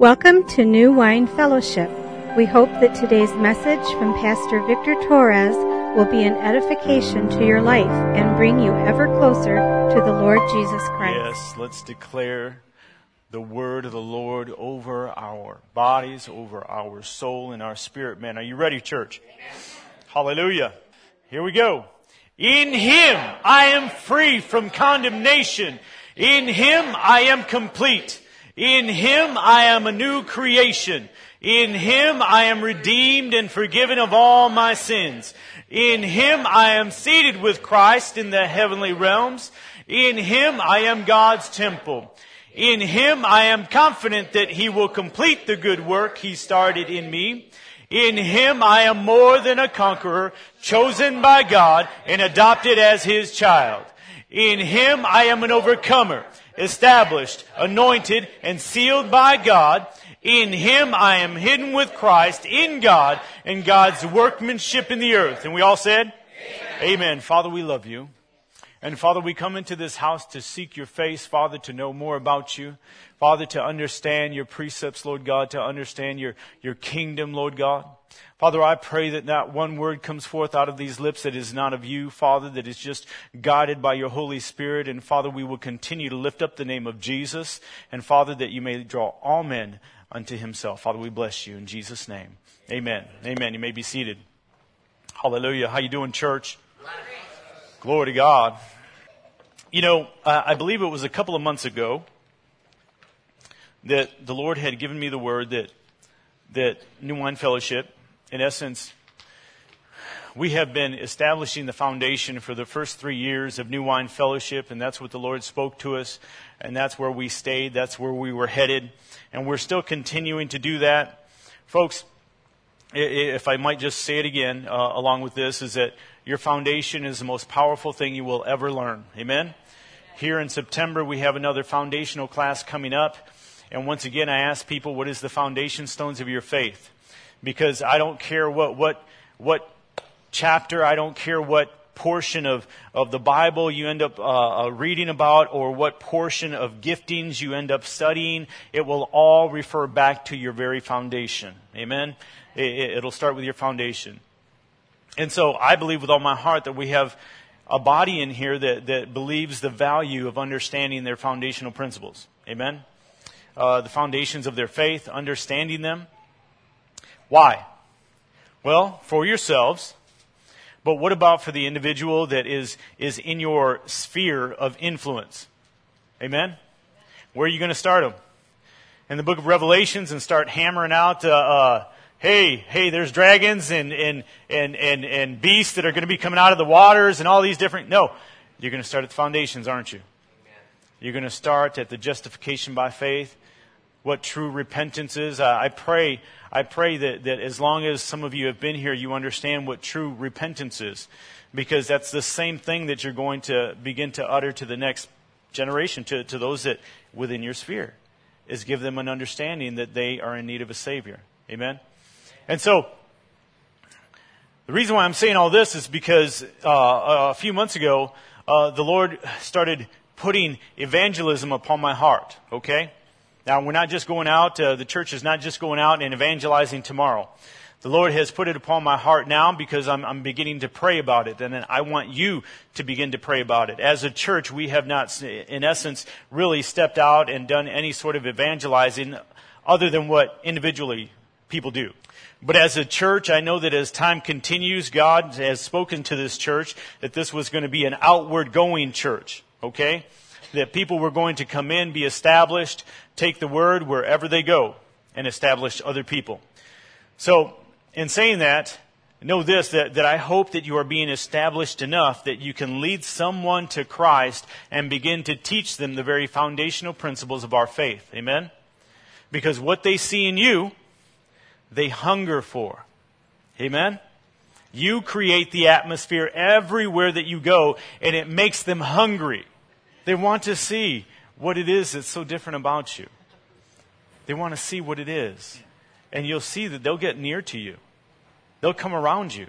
Welcome to New Wine Fellowship. We hope that today's message from Pastor Victor Torres will be an edification to your life and bring you ever closer to the Lord Jesus Christ. Yes, let's declare the word of the Lord over our bodies, over our soul, and our spirit, man. Are you ready, church? Hallelujah. Here we go. In Him I am free from condemnation. In Him I am complete. In Him I am a new creation. In Him I am redeemed and forgiven of all my sins. In Him I am seated with Christ in the heavenly realms. In Him I am God's temple. In Him I am confident that He will complete the good work He started in me. In Him I am more than a conqueror, chosen by God and adopted as His child. In Him I am an overcomer, established, anointed, and sealed by God. In Him I am hidden with Christ in God and God's workmanship in the earth. And we all said, Amen. Amen. Father, we love you. And Father, we come into this house to seek your face, Father, to know more about you. Father, to understand your precepts, Lord God, to understand your, your kingdom, Lord God. Father, I pray that not one word comes forth out of these lips that is not of you, Father, that is just guided by your Holy Spirit. And Father, we will continue to lift up the name of Jesus. And Father, that you may draw all men unto himself. Father, we bless you in Jesus' name. Amen. Amen. You may be seated. Hallelujah. How you doing, church? Glory to God. You know, uh, I believe it was a couple of months ago that the Lord had given me the word that that New Wine Fellowship, in essence, we have been establishing the foundation for the first three years of New Wine Fellowship, and that's what the Lord spoke to us, and that's where we stayed, that's where we were headed, and we're still continuing to do that. Folks, if I might just say it again, uh, along with this, is that your foundation is the most powerful thing you will ever learn. Amen? Here in September, we have another foundational class coming up. And once again, I ask people, what is the foundation stones of your faith? Because I don't care what, what, what chapter, I don't care what portion of, of the Bible you end up uh, uh, reading about or what portion of giftings you end up studying, it will all refer back to your very foundation. Amen? It, it'll start with your foundation. And so I believe with all my heart that we have a body in here that, that believes the value of understanding their foundational principles. Amen? uh, the foundations of their faith, understanding them. Why? Well, for yourselves. But what about for the individual that is, is in your sphere of influence? Amen? Where are you going to start them? In the book of Revelations and start hammering out, uh, uh, hey, hey, there's dragons and, and, and, and, and beasts that are going to be coming out of the waters and all these different. No. You're going to start at the foundations, aren't you? You're going to start at the justification by faith what true repentance is. Uh, I pray, I pray that, that as long as some of you have been here, you understand what true repentance is. Because that's the same thing that you're going to begin to utter to the next generation, to, to those that within your sphere, is give them an understanding that they are in need of a Savior. Amen? And so, the reason why I'm saying all this is because uh, a few months ago, uh, the Lord started putting evangelism upon my heart, okay? Now, we're not just going out, uh, the church is not just going out and evangelizing tomorrow. The Lord has put it upon my heart now because I'm, I'm, beginning to pray about it, and I want you to begin to pray about it. As a church, we have not, in essence, really stepped out and done any sort of evangelizing other than what individually people do. But as a church, I know that as time continues, God has spoken to this church that this was going to be an outward going church. Okay? that people were going to come in, be established, take the word wherever they go, and establish other people. So, in saying that, know this that, that I hope that you are being established enough that you can lead someone to Christ and begin to teach them the very foundational principles of our faith. Amen? Because what they see in you, they hunger for. Amen? You create the atmosphere everywhere that you go, and it makes them hungry. They want to see what it is that's so different about you. They want to see what it is. And you'll see that they'll get near to you. They'll come around you.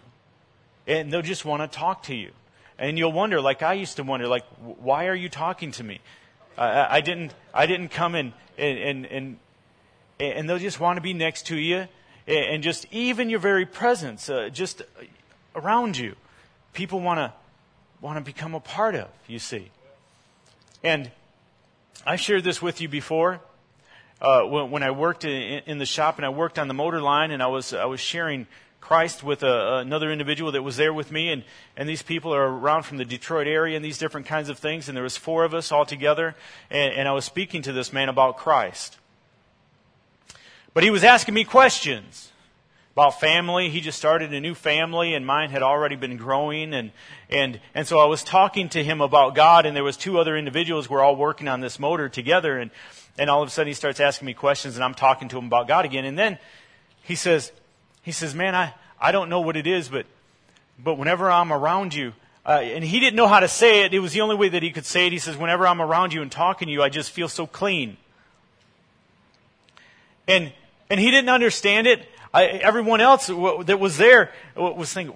And they'll just want to talk to you. And you'll wonder, like I used to wonder, like, why are you talking to me? I, I didn't, I didn't come and, and, and, and they'll just want to be next to you, and just even your very presence, uh, just around you, people want to want to become a part of. You see, and I shared this with you before. Uh, when, when, I worked in, in, the shop and I worked on the motor line and I was I was sharing Christ with a, another individual that was there with me, and, and these people are around from the Detroit area and these different kinds of things, and there was four of us all together, and, and I was speaking to this man about Christ. But he was asking me questions about family. He just started a new family, and mine had already been growing, and and and so I was talking to him about God, and there was two other individuals. We're all working on this motor together, and and all of a sudden he starts asking me questions, and I'm talking to him about God again, and then he says, he says, Man, I, I don't know what it is, but, but whenever I'm around you, uh, and he didn't know how to say it. It was the only way that he could say it. He says, Whenever I'm around you and talking to you, I just feel so clean. And, and he didn't understand it. I, everyone else that was there was thinking,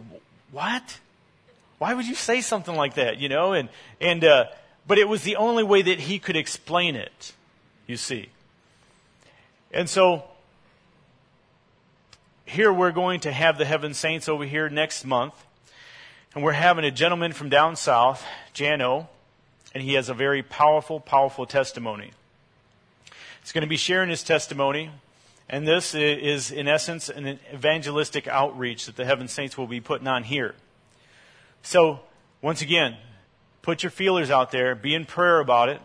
What? Why would you say something like that? You know? And, and, uh, but it was the only way that he could explain it, you see. And so here we're going to have the Heaven Saints over here next month. And we're having a gentleman from down south, Jano, and he has a very powerful, powerful testimony. He's going to be sharing his testimony, and this is, in essence, an evangelistic outreach that the Heaven Saints will be putting on here. So, once again, put your feelers out there, be in prayer about it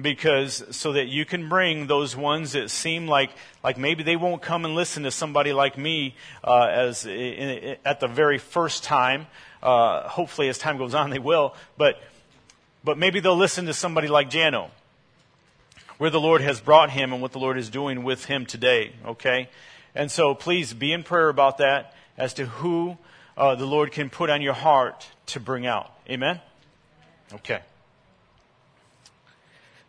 because so that you can bring those ones that seem like like maybe they won't come and listen to somebody like me uh, as in, at the very first time. Uh, hopefully, as time goes on, they will. But but maybe they'll listen to somebody like Jano, where the Lord has brought him and what the Lord is doing with him today. Okay, and so please be in prayer about that as to who uh, the Lord can put on your heart to bring out. Amen. Okay.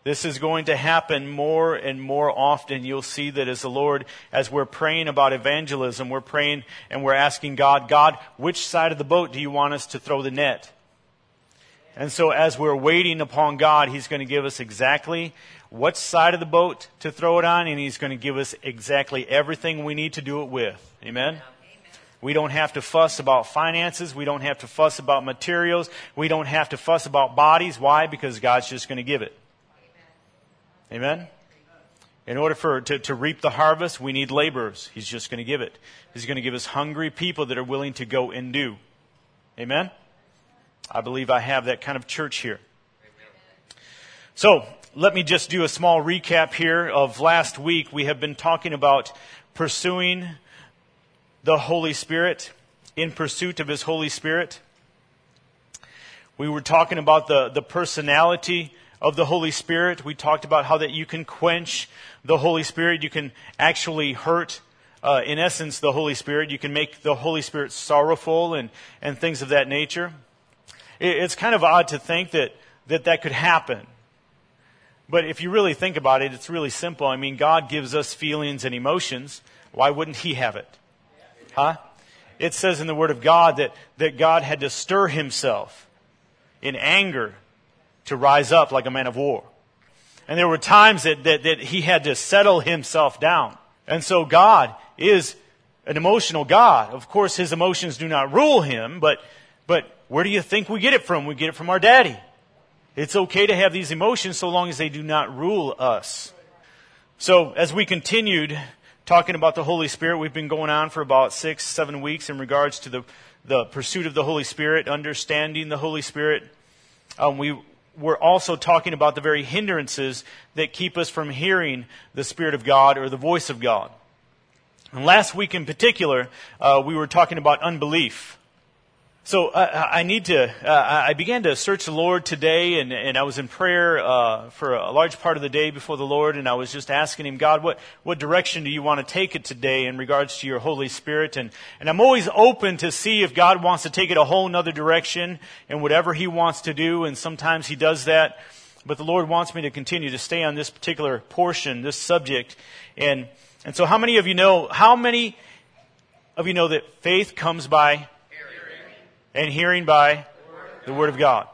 This is going to happen more and more often. You'll see that as the Lord, as we're praying about evangelism, we're praying and we're asking God, God, which side of the boat do you want us to throw the net? And so as we're waiting upon God, He's going to give us exactly what side of the boat to throw it on, and He's going to give us exactly everything we need to do it with. Amen? We don't have to fuss about finances. We don't have to fuss about materials. We don't have to fuss about bodies. Why? Because God's just going to give it. Amen? In order for to, to reap the harvest, we need laborers. He's just going to give it. He's going to give us hungry people that are willing to go and do. Amen? I believe I have that kind of church here. So, let me just do a small recap here of last week. We have been talking about pursuing the Holy Spirit, in pursuit of His Holy Spirit. We were talking about the, the personality of the Holy Spirit. We talked about how that you can quench the Holy Spirit. You can actually hurt, uh, in essence, the Holy Spirit. You can make the Holy Spirit sorrowful and, and things of that nature. It, it's kind of odd to think that, that that could happen. But if you really think about it, it's really simple. I mean, God gives us feelings and emotions. Why wouldn't He have it? Huh? It says in the Word of God that, that God had to stir Himself in anger to rise up like a man of war. And there were times that, that, that he had to settle himself down. And so God is an emotional God. Of course, his emotions do not rule him, but, but where do you think we get it from? We get it from our daddy. It's okay to have these emotions so long as they do not rule us. So, as we continued talking about the Holy Spirit, we've been going on for about six, seven weeks in regards to the, the pursuit of the Holy Spirit, understanding the Holy Spirit. Um, we we're also talking about the very hindrances that keep us from hearing the Spirit of God or the voice of God. And last week in particular, uh, we were talking about unbelief. So uh, I need to. Uh, I began to search the Lord today, and, and I was in prayer uh, for a large part of the day before the Lord, and I was just asking Him, God, what what direction do you want to take it today in regards to Your Holy Spirit? And and I'm always open to see if God wants to take it a whole other direction and whatever He wants to do, and sometimes He does that. But the Lord wants me to continue to stay on this particular portion, this subject, and and so how many of you know? How many of you know that faith comes by and hearing by the Word of God.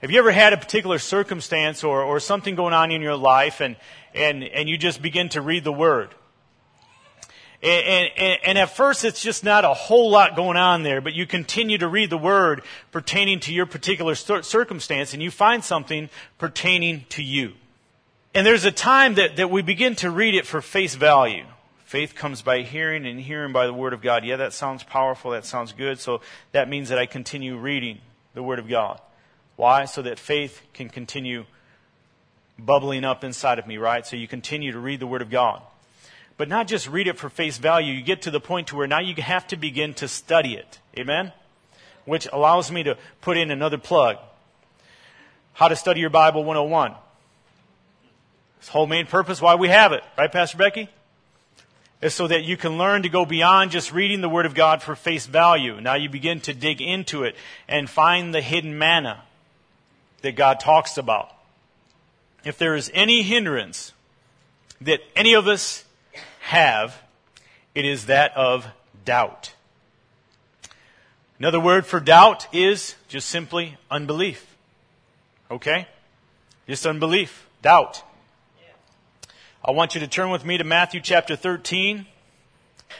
Have you ever had a particular circumstance or, or something going on in your life and, and, and you just begin to read the Word. And, and, and, at first, it's just not a whole lot going on there, but you continue to read the word pertaining to your particular circumstance, and you find something pertaining to you. And there's a time that, that we begin to read it for face value. Faith comes by hearing, and hearing by the word of God. Yeah, that sounds powerful, that sounds good, so that means that I continue reading the word of God. Why? So that faith can continue bubbling up inside of me, right? So you continue to read the word of God but not just read it for face value. You get to the point to where now you have to begin to study it. Amen? Which allows me to put in another plug. How to study your Bible 101. Its whole main purpose why we have it, right, Pastor Becky? Is so that you can learn to go beyond just reading the Word of God for face value. Now you begin to dig into it and find the hidden manna that God talks about. If there is any hindrance that any of us have, it is that of doubt. Another word for doubt is just simply unbelief. Okay? Just unbelief. Doubt. I want you to turn with me to Matthew chapter 13.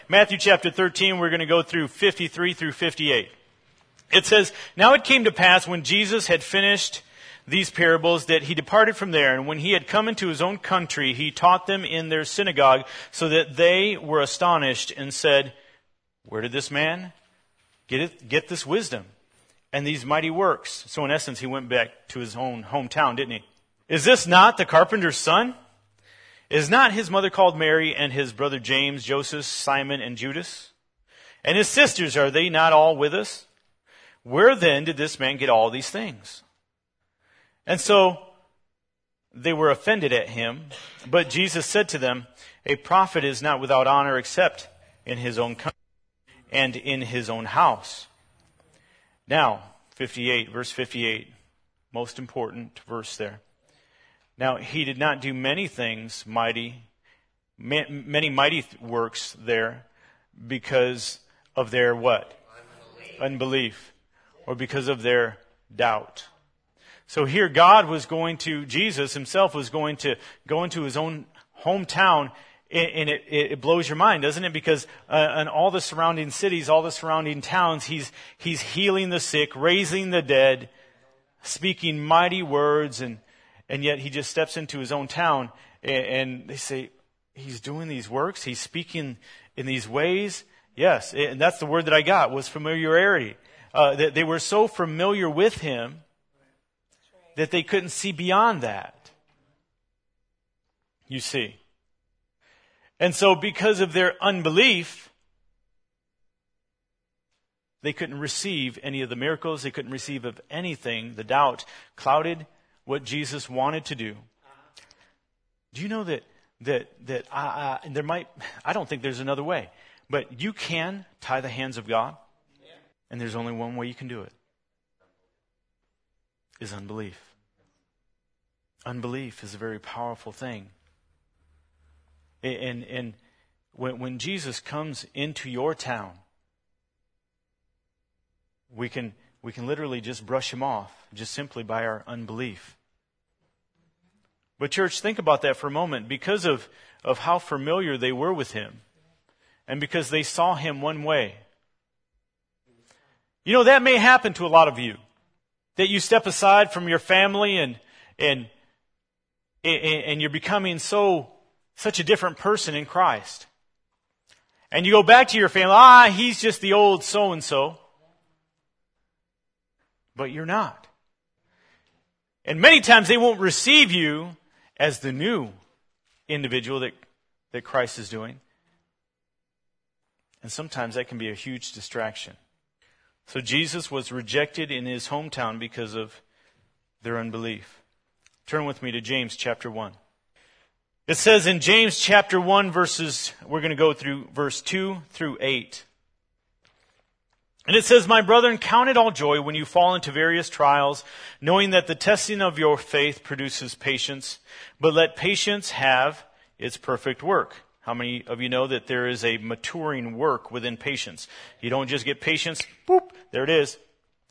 Matthew chapter 13, we're going to go through 53 through 58. It says, Now it came to pass when Jesus had finished these parables that he departed from there. And when he had come into his own country, he taught them in their synagogue, so that they were astonished and said, Where did this man get, it, get this wisdom and these mighty works? So, in essence, he went back to his own hometown, didn't he? Is this not the carpenter's son? Is not his mother called Mary and his brother James, Joseph, Simon, and Judas? And his sisters, are they not all with us? Where then did this man get all these things? And so they were offended at him, but Jesus said to them, A prophet is not without honor except in his own country and in his own house. Now, 58, verse 58, most important verse there. Now, he did not do many things mighty, many mighty works there because of their what? Unbelief. Unbelief. Or because of their doubt. So here God was going to, Jesus himself was going to go into his own hometown and it, it, blows your mind, doesn't it? Because uh, in all the surrounding cities, all the surrounding towns, he's, he's healing the sick, raising the dead, speaking mighty words, and, and yet he just steps into his own town and, they say, he's doing these works, he's speaking in these ways. Yes, and that's the word that I got was familiarity. Uh, they, they were so familiar with him that they couldn't see beyond that. You see. And so, because of their unbelief, they couldn't receive any of the miracles. They couldn't receive of anything. The doubt clouded what Jesus wanted to do. Do you know that that that uh, there might? I don't think there's another way, but you can tie the hands of God, and there's only one way you can do it is unbelief. Unbelief is a very powerful thing. And, and when, when Jesus comes into your town, we can, we can literally just brush him off just simply by our unbelief. But, church, think about that for a moment. Because of, of how familiar they were with him, and because they saw him one way. You know, that may happen to a lot of you that you step aside from your family and, and, and you're becoming so, such a different person in Christ. And you go back to your family, ah, he's just the old so and so. But you're not. And many times they won't receive you as the new individual that, that Christ is doing. And sometimes that can be a huge distraction. So Jesus was rejected in his hometown because of their unbelief. Turn with me to James chapter 1. It says in James chapter 1 verses, we're going to go through verse 2 through 8. And it says, My brethren, count it all joy when you fall into various trials, knowing that the testing of your faith produces patience. But let patience have its perfect work how many of you know that there is a maturing work within patience? You don't just get patience, boop, there it is.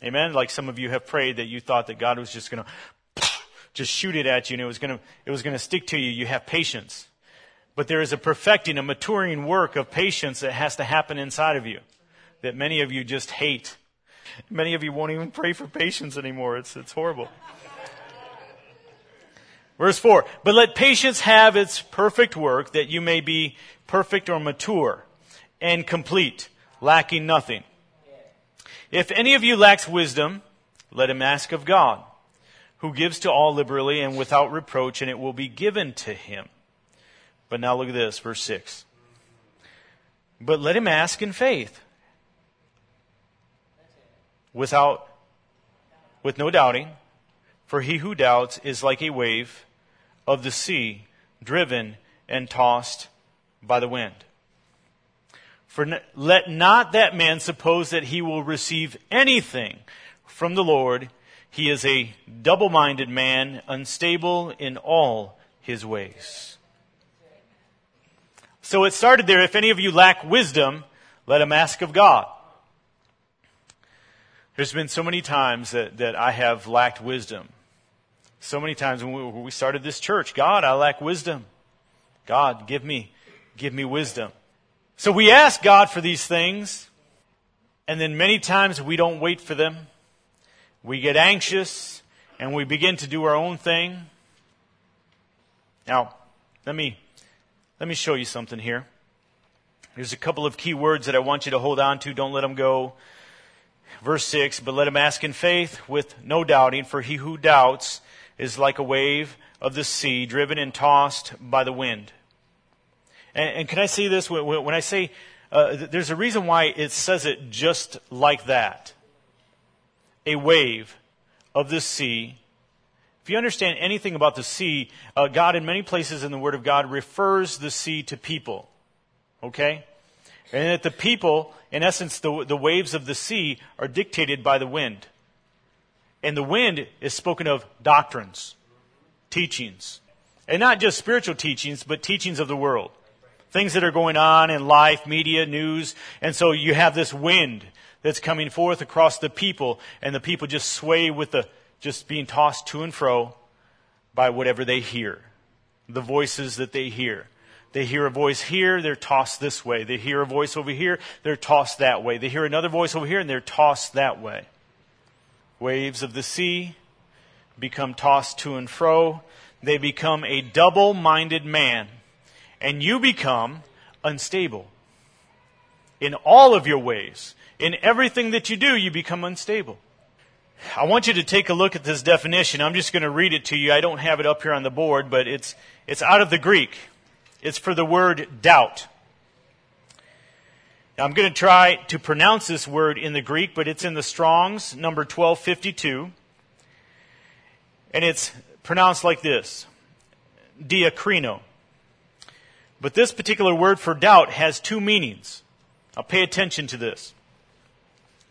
Amen? Like some of you have prayed that you thought that God was just going to just shoot it at you and it was going to, it was going to stick to you. You have patience. But there is a perfecting, a maturing work of patience that has to happen inside of you that many of you just hate. Many of you won't even pray for patience anymore. It's, it's horrible. Verse 4 But let patience have its perfect work, that you may be perfect or mature and complete, lacking nothing. If any of you lacks wisdom, let him ask of God, who gives to all liberally and without reproach, and it will be given to him. But now look at this, verse 6. But let him ask in faith, without, with no doubting, for he who doubts is like a wave of the sea, driven and tossed by the wind. For let not that man suppose that he will receive anything from the Lord. He is a double minded man, unstable in all his ways. So it started there. If any of you lack wisdom, let him ask of God. There's been so many times that, that I have lacked wisdom. So many times when we, when we started this church, God, I lack wisdom. God, give me, give me wisdom. So we ask God for these things, and then many times we don't wait for them. We get anxious, and we begin to do our own thing. Now, let me, let me show you something here. There's a couple of key words that I want you to hold on to. Don't let them go. Verse 6, but let him ask in faith with no doubting, for he who doubts is like a wave of the sea driven and tossed by the wind. And, and can I say this? When I say uh, there's a reason why it says it just like that a wave of the sea. If you understand anything about the sea, uh, God, in many places in the Word of God, refers the sea to people. Okay? And that the people, in essence, the, the waves of the sea, are dictated by the wind. And the wind is spoken of doctrines, teachings. And not just spiritual teachings, but teachings of the world. Things that are going on in life, media, news. And so you have this wind that's coming forth across the people, and the people just sway with the, just being tossed to and fro by whatever they hear. The voices that they hear. They hear a voice here, they're tossed this way. They hear a voice over here, they're tossed that way. They hear another voice over here, and they're tossed that way. Waves of the sea become tossed to and fro. They become a double minded man. And you become unstable. In all of your ways, in everything that you do, you become unstable. I want you to take a look at this definition. I'm just going to read it to you. I don't have it up here on the board, but it's, it's out of the Greek. It's for the word doubt. Now, I'm going to try to pronounce this word in the Greek, but it's in the Strong's, number 1252. And it's pronounced like this diakrino. But this particular word for doubt has two meanings. Now, pay attention to this.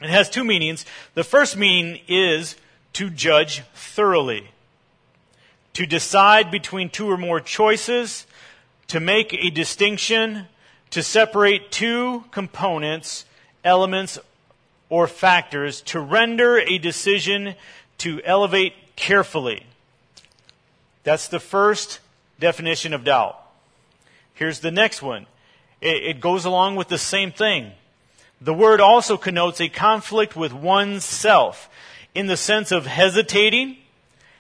It has two meanings. The first meaning is to judge thoroughly, to decide between two or more choices, to make a distinction, to separate two components, elements, or factors, to render a decision, to elevate carefully. That's the first definition of doubt. Here's the next one. It, it goes along with the same thing. The word also connotes a conflict with oneself in the sense of hesitating,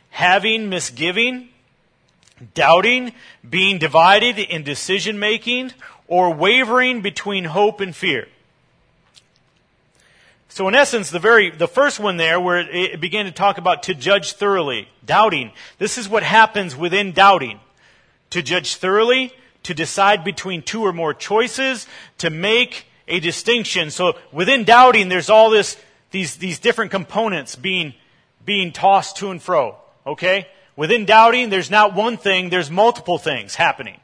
having misgiving, doubting, being divided in decision making, or wavering between hope and fear. So in essence, the very, the first one there where it began to talk about to judge thoroughly, doubting. This is what happens within doubting. To judge thoroughly, to decide between two or more choices, to make a distinction. So within doubting, there's all this, these, these different components being, being tossed to and fro. Okay? Within doubting, there's not one thing, there's multiple things happening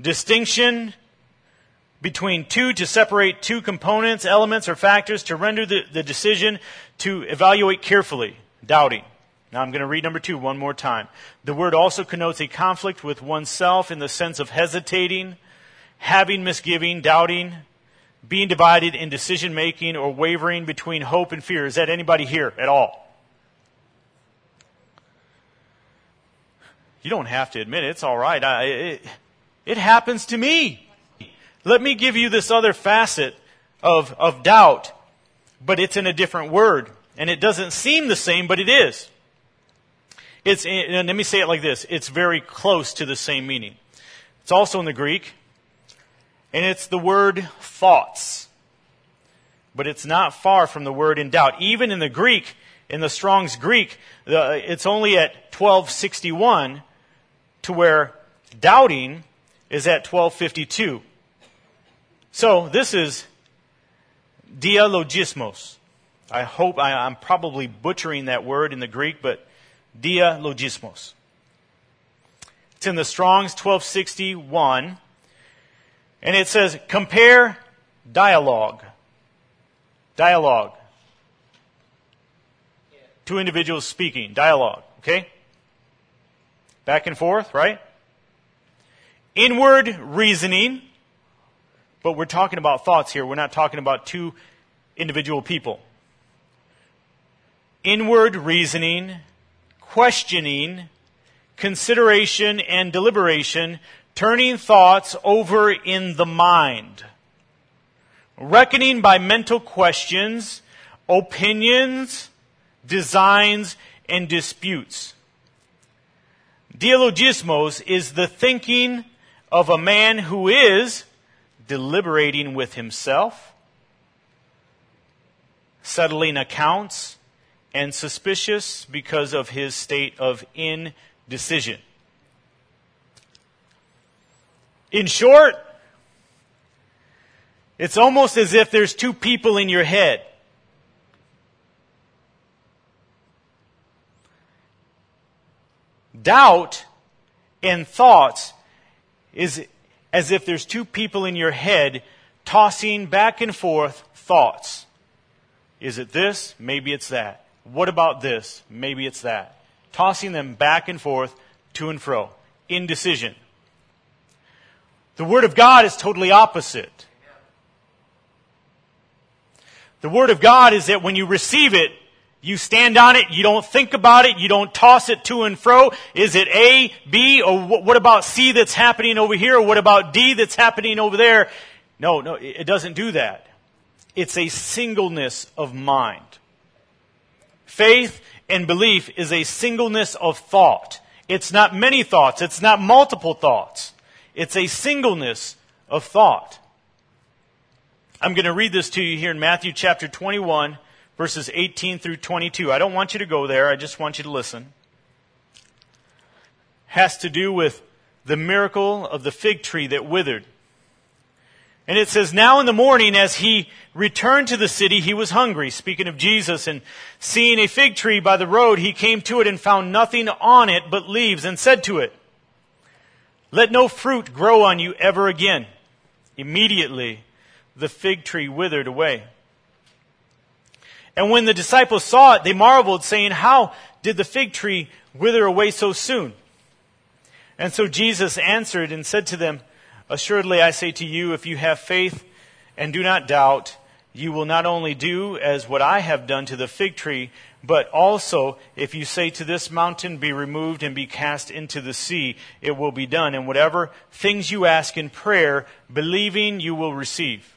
distinction between two to separate two components, elements, or factors to render the, the decision to evaluate carefully, doubting. Now I'm going to read number two one more time. The word also connotes a conflict with oneself in the sense of hesitating, having misgiving, doubting, being divided in decision making, or wavering between hope and fear. Is that anybody here at all? You don't have to admit it. It's all right. I, it, it happens to me. Let me give you this other facet of, of doubt, but it's in a different word. And it doesn't seem the same, but it is. It's, and let me say it like this. It's very close to the same meaning. It's also in the Greek, and it's the word thoughts. But it's not far from the word in doubt. Even in the Greek, in the Strong's Greek, it's only at 1261 to where doubting is at 1252. So this is dialogismos. I hope I, am probably butchering that word in the Greek, but dialogismos. It's in the Strong's 1261, and it says compare dialogue. Dialogue. Two individuals speaking. Dialogue. Okay? Back and forth, right? Inward reasoning. But we're talking about thoughts here. We're not talking about two individual people. Inward reasoning, questioning, consideration, and deliberation, turning thoughts over in the mind. Reckoning by mental questions, opinions, designs, and disputes. Dialogismos is the thinking of a man who is deliberating with himself, settling accounts, and suspicious because of his state of indecision. In short, it's almost as if there's two people in your head. Doubt and thoughts is as if there's two people in your head tossing back and forth thoughts. Is it this? Maybe it's that. What about this? Maybe it's that. Tossing them back and forth, to and fro. Indecision. The Word of God is totally opposite. The Word of God is that when you receive it, you stand on it, you don't think about it, you don't toss it to and fro. Is it A, B, or what about C that's happening over here, or what about D that's happening over there? No, no, it doesn't do that. It's a singleness of mind. Faith and belief is a singleness of thought. It's not many thoughts, it's not multiple thoughts. It's a singleness of thought. I'm going to read this to you here in Matthew chapter 21 verses 18 through 22. I don't want you to go there, I just want you to listen. Has to do with the miracle of the fig tree that withered. And it says, Now in the morning, as he returned to the city, he was hungry. Speaking of Jesus, and seeing a fig tree by the road, he came to it and found nothing on it but leaves, and said to it, Let no fruit grow on you ever again. Immediately, the fig tree withered away. And when the disciples saw it, they marveled, saying, How did the fig tree wither away so soon? And so Jesus answered and said to them, Assuredly I say to you, if you have faith and do not doubt, you will not only do as what I have done to the fig tree, but also if you say to this mountain, Be removed and be cast into the sea, it will be done. And whatever things you ask in prayer, believing you will receive.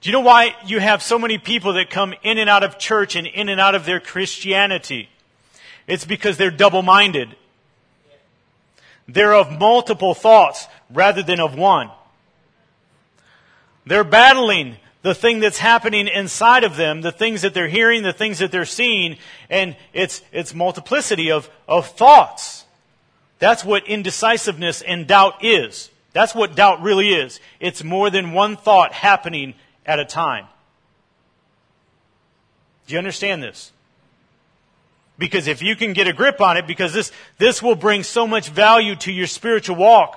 Do you know why you have so many people that come in and out of church and in and out of their Christianity? It's because they're double minded. They're of multiple thoughts rather than of one. They're battling the thing that's happening inside of them, the things that they're hearing, the things that they're seeing, and it's, it's multiplicity of, of thoughts. That's what indecisiveness and doubt is. That's what doubt really is. It's more than one thought happening at a time. Do you understand this? Because if you can get a grip on it, because this, this will bring so much value to your spiritual walk,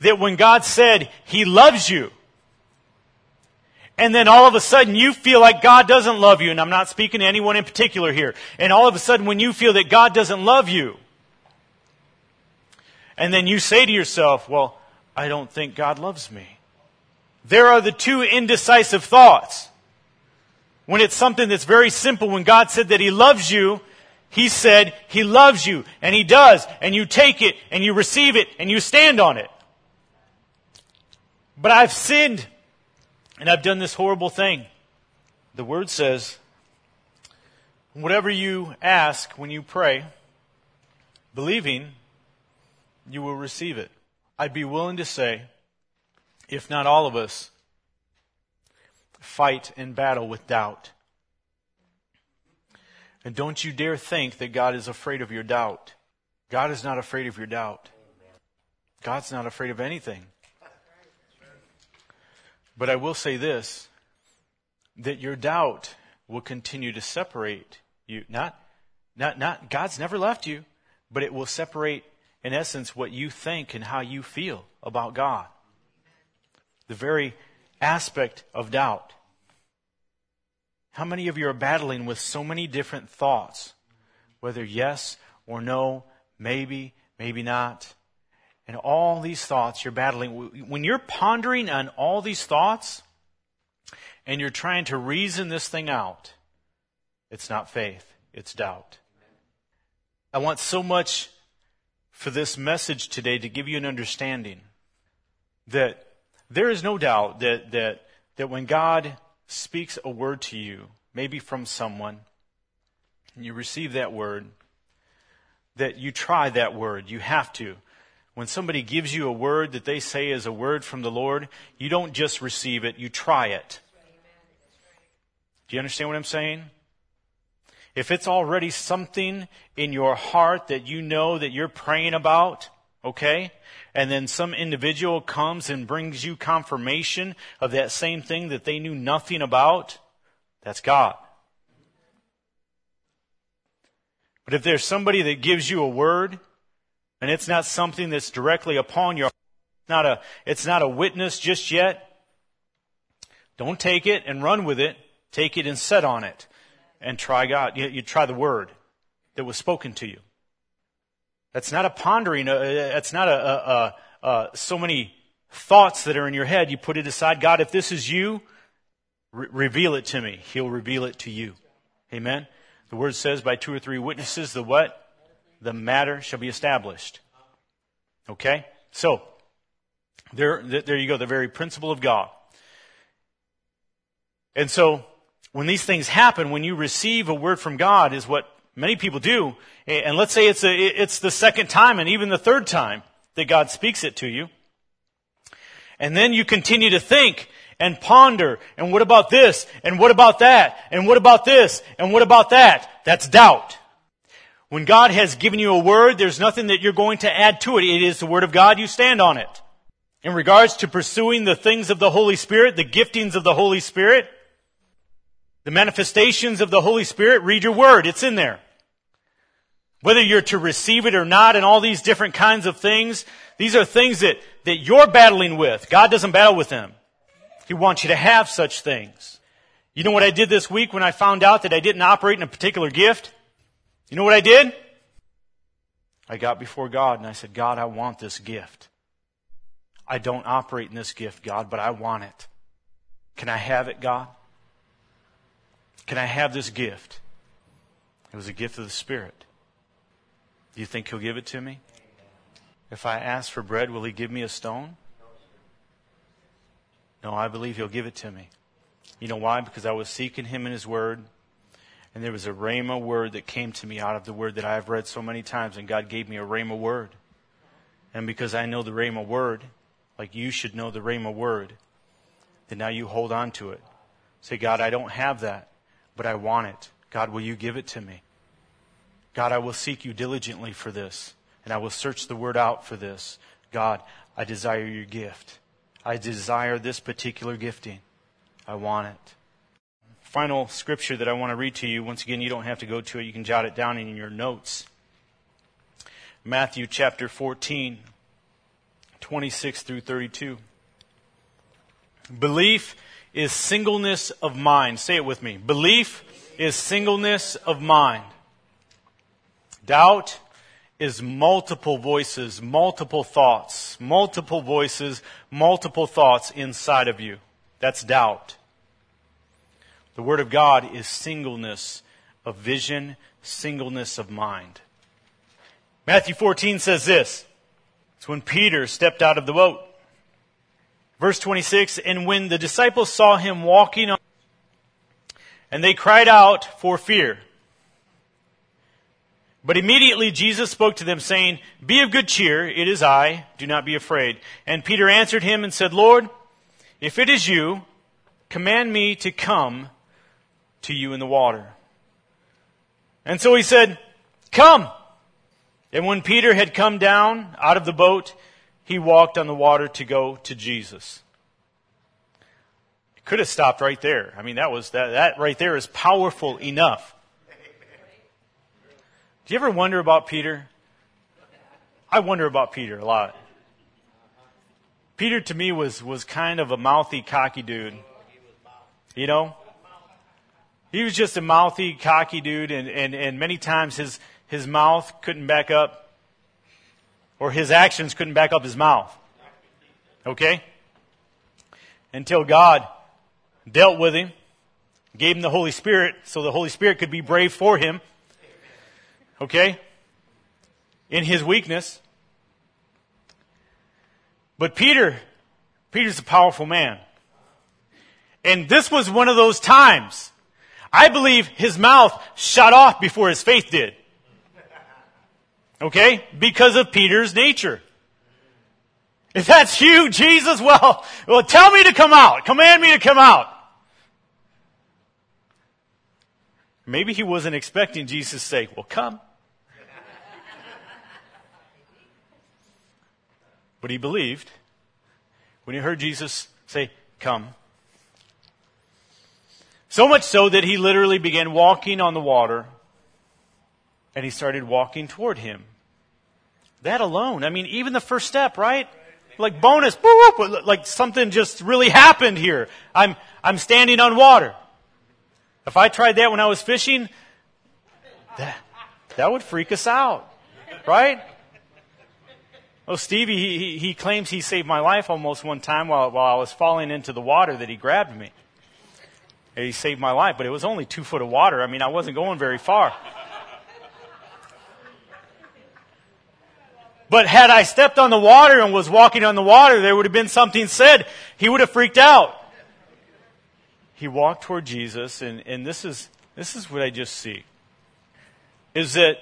that when God said He loves you, and then all of a sudden you feel like God doesn't love you, and I'm not speaking to anyone in particular here, and all of a sudden when you feel that God doesn't love you, and then you say to yourself, well, I don't think God loves me. There are the two indecisive thoughts. When it's something that's very simple, when God said that He loves you, He said He loves you, and He does, and you take it, and you receive it, and you stand on it. But I've sinned, and I've done this horrible thing. The Word says, whatever you ask when you pray, believing, you will receive it. I'd be willing to say, if not all of us, fight and battle with doubt. And don't you dare think that God is afraid of your doubt. God is not afraid of your doubt. God's not afraid of anything. But I will say this that your doubt will continue to separate you. Not, not, not, God's never left you, but it will separate, in essence, what you think and how you feel about God. The very aspect of doubt. How many of you are battling with so many different thoughts? Whether yes or no, maybe, maybe not. And all these thoughts you're battling. When you're pondering on all these thoughts and you're trying to reason this thing out, it's not faith, it's doubt. I want so much for this message today to give you an understanding that there is no doubt that, that, that when God speaks a word to you, maybe from someone, and you receive that word, that you try that word. You have to. When somebody gives you a word that they say is a word from the Lord, you don't just receive it, you try it. Do you understand what I'm saying? If it's already something in your heart that you know that you're praying about, okay? and then some individual comes and brings you confirmation of that same thing that they knew nothing about, that's God. But if there's somebody that gives you a word, and it's not something that's directly upon your not a it's not a witness just yet, don't take it and run with it. Take it and set on it. And try God. You, you try the word that was spoken to you. That's not a pondering. Uh, that's not a, a, a, so many thoughts that are in your head. You put it aside. God, if this is you, re- reveal it to me. He'll reveal it to you. Amen. The word says, by two or three witnesses, the what? The matter shall be established. Okay? So, there, there you go, the very principle of God. And so, when these things happen, when you receive a word from God, is what Many people do. And let's say it's, a, it's the second time and even the third time that God speaks it to you. And then you continue to think and ponder. And what about this? And what about that? And what about this? And what about that? That's doubt. When God has given you a word, there's nothing that you're going to add to it. It is the word of God. You stand on it. In regards to pursuing the things of the Holy Spirit, the giftings of the Holy Spirit, the manifestations of the Holy Spirit, read your word. It's in there. Whether you're to receive it or not and all these different kinds of things, these are things that, that you're battling with. God doesn't battle with them. He wants you to have such things. You know what I did this week when I found out that I didn't operate in a particular gift? You know what I did? I got before God and I said, God, I want this gift. I don't operate in this gift, God, but I want it. Can I have it, God? Can I have this gift? It was a gift of the Spirit. Do you think he'll give it to me? If I ask for bread, will he give me a stone? No, I believe he'll give it to me. You know why? Because I was seeking him in his word, and there was a rhema word that came to me out of the word that I have read so many times, and God gave me a rhema word. And because I know the rhema word, like you should know the rhema word, then now you hold on to it. Say, God, I don't have that, but I want it. God, will you give it to me? God, I will seek you diligently for this, and I will search the word out for this. God, I desire your gift. I desire this particular gifting. I want it. Final scripture that I want to read to you. Once again, you don't have to go to it. You can jot it down in your notes. Matthew chapter 14, 26 through 32. Belief is singleness of mind. Say it with me. Belief is singleness of mind. Doubt is multiple voices, multiple thoughts, multiple voices, multiple thoughts inside of you. That's doubt. The Word of God is singleness of vision, singleness of mind. Matthew 14 says this. It's when Peter stepped out of the boat. Verse 26, and when the disciples saw him walking on, and they cried out for fear. But immediately Jesus spoke to them saying, Be of good cheer, it is I, do not be afraid. And Peter answered him and said, Lord, if it is you, command me to come to you in the water. And so he said, Come. And when Peter had come down out of the boat, he walked on the water to go to Jesus. It could have stopped right there. I mean, that was, that, that right there is powerful enough. Do you ever wonder about Peter? I wonder about Peter a lot. Peter to me was, was kind of a mouthy, cocky dude. You know? He was just a mouthy, cocky dude, and, and, and many times his, his mouth couldn't back up, or his actions couldn't back up his mouth. Okay? Until God dealt with him, gave him the Holy Spirit, so the Holy Spirit could be brave for him. Okay? In his weakness. But Peter, Peter's a powerful man. And this was one of those times. I believe his mouth shut off before his faith did. Okay? Because of Peter's nature. If that's you, Jesus, well, well, tell me to come out. Command me to come out. Maybe he wasn't expecting Jesus to say, well, come. But he believed when he heard Jesus say, come. So much so that he literally began walking on the water and he started walking toward him. That alone, I mean, even the first step, right? Like bonus, like something just really happened here. I'm, I'm standing on water. If I tried that when I was fishing, that, that would freak us out, right? Oh, Stevie, he, he, he claims he saved my life almost one time while, while I was falling into the water that he grabbed me. And he saved my life, but it was only two foot of water. I mean, I wasn't going very far. But had I stepped on the water and was walking on the water, there would have been something said. He would have freaked out. He walked toward Jesus, and, and this is this is what I just see. Is that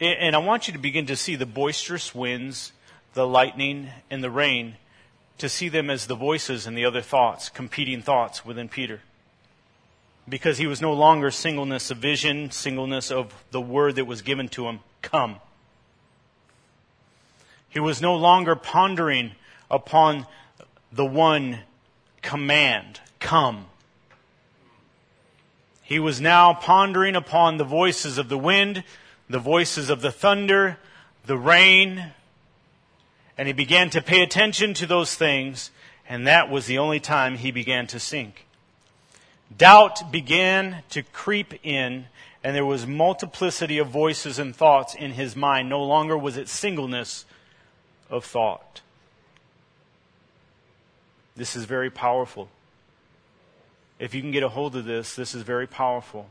and I want you to begin to see the boisterous winds, the lightning, and the rain, to see them as the voices and the other thoughts, competing thoughts within Peter. Because he was no longer singleness of vision, singleness of the word that was given to him come. He was no longer pondering upon the one command come. He was now pondering upon the voices of the wind, the voices of the thunder, the rain, and he began to pay attention to those things, and that was the only time he began to sink. Doubt began to creep in, and there was multiplicity of voices and thoughts in his mind. No longer was it singleness of thought. This is very powerful. If you can get a hold of this, this is very powerful.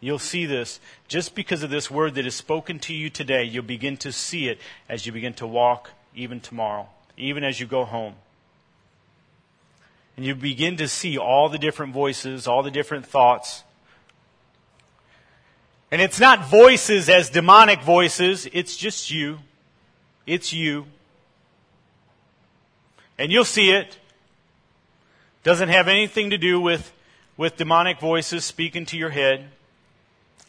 You'll see this just because of this word that is spoken to you today. You'll begin to see it as you begin to walk even tomorrow, even as you go home. And you begin to see all the different voices, all the different thoughts. And it's not voices as demonic voices, it's just you. It's you. And you'll see it. Doesn't have anything to do with, with demonic voices speaking to your head.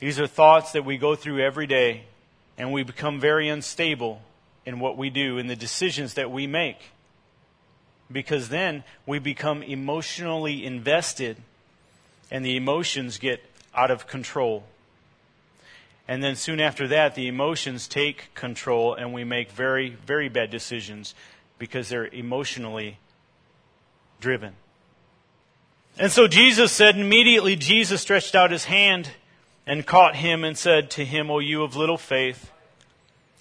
These are thoughts that we go through every day, and we become very unstable in what we do, in the decisions that we make. Because then we become emotionally invested, and the emotions get out of control. And then soon after that, the emotions take control, and we make very, very bad decisions because they're emotionally driven. And so Jesus said, immediately Jesus stretched out his hand and caught him and said to him, O you of little faith,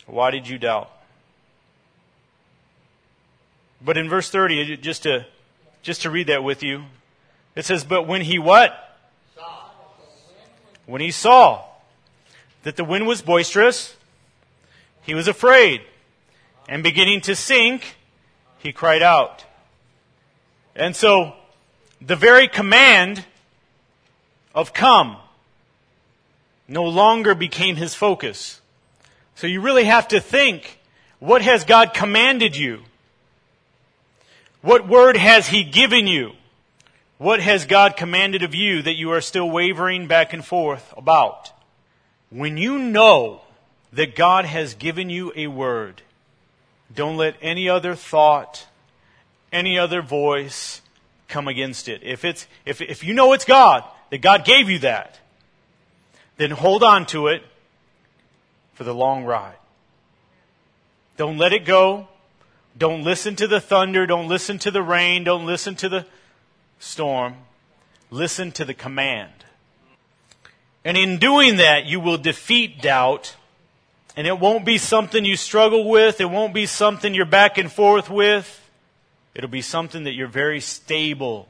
why did you doubt? But in verse 30, uh, just to, just to read that with you, it says, But when he what? when he saw that the wind was boisterous, he was afraid, and beginning to sink, he cried out. And so, the very command of come no longer became his focus. So you really have to think, what has God commanded you? What word has he given you? What has God commanded of you that you are still wavering back and forth about? When you know that God has given you a word, don't let any other thought, any other voice come against it. If it's, if, if you know it's God, that God gave you that, then hold on to it for the long ride. Don't let it go. Don't listen to the thunder. Don't listen to the rain. Don't listen to the storm. Listen to the command. And in doing that, you will defeat doubt. And it won't be something you struggle with. It won't be something you're back and forth with. It'll be something that you're very stable.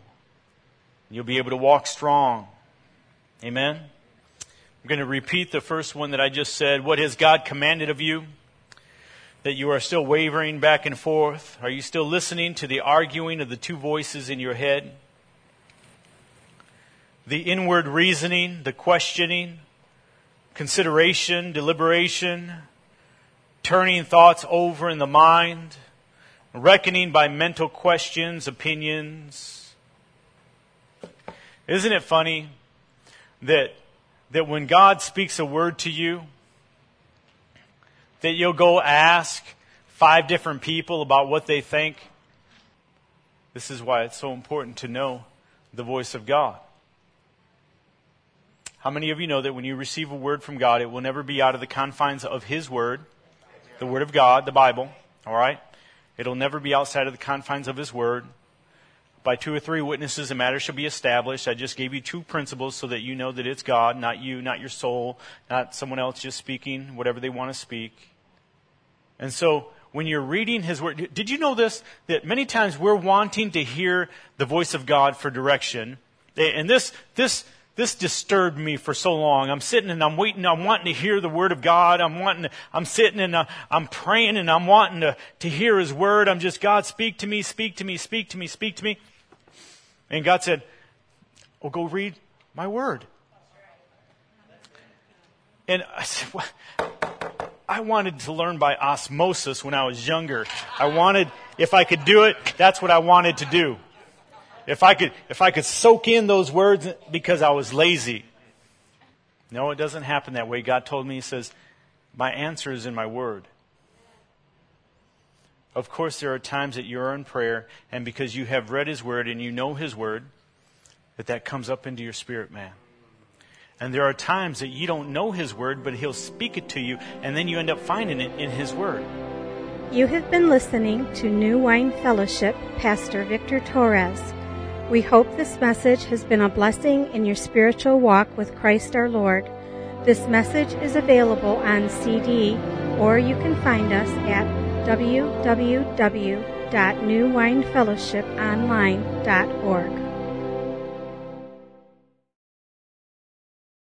You'll be able to walk strong. Amen? I'm going to repeat the first one that I just said. What has God commanded of you? That you are still wavering back and forth? Are you still listening to the arguing of the two voices in your head? The inward reasoning, the questioning, consideration, deliberation, turning thoughts over in the mind, reckoning by mental questions, opinions. Isn't it funny that that when God speaks a word to you, that you'll go ask five different people about what they think. This is why it's so important to know the voice of God. How many of you know that when you receive a word from God, it will never be out of the confines of His word, the Word of God, the Bible, all right? It'll never be outside of the confines of His word. By two or three witnesses, a matter shall be established. I just gave you two principles so that you know that it's God, not you, not your soul, not someone else just speaking whatever they want to speak. And so, when you're reading His Word, did you know this? That many times we're wanting to hear the voice of God for direction. And this, this, this disturbed me for so long. I'm sitting and I'm waiting. I'm wanting to hear the word of God. I'm wanting. To, I'm sitting and uh, I'm praying and I'm wanting to, to hear His word. I'm just God, speak to me, speak to me, speak to me, speak to me. And God said, "Well, go read my word." And I said, well, I wanted to learn by osmosis when I was younger. I wanted, if I could do it, that's what I wanted to do. If I could, if I could soak in those words because I was lazy. No, it doesn't happen that way. God told me, He says, my answer is in my word. Of course, there are times that you're in prayer, and because you have read His Word and you know His Word, that that comes up into your spirit, man. And there are times that you don't know His Word, but He'll speak it to you, and then you end up finding it in His Word. You have been listening to New Wine Fellowship, Pastor Victor Torres. We hope this message has been a blessing in your spiritual walk with Christ our Lord. This message is available on CD, or you can find us at www.newwinefellowshiponline.org.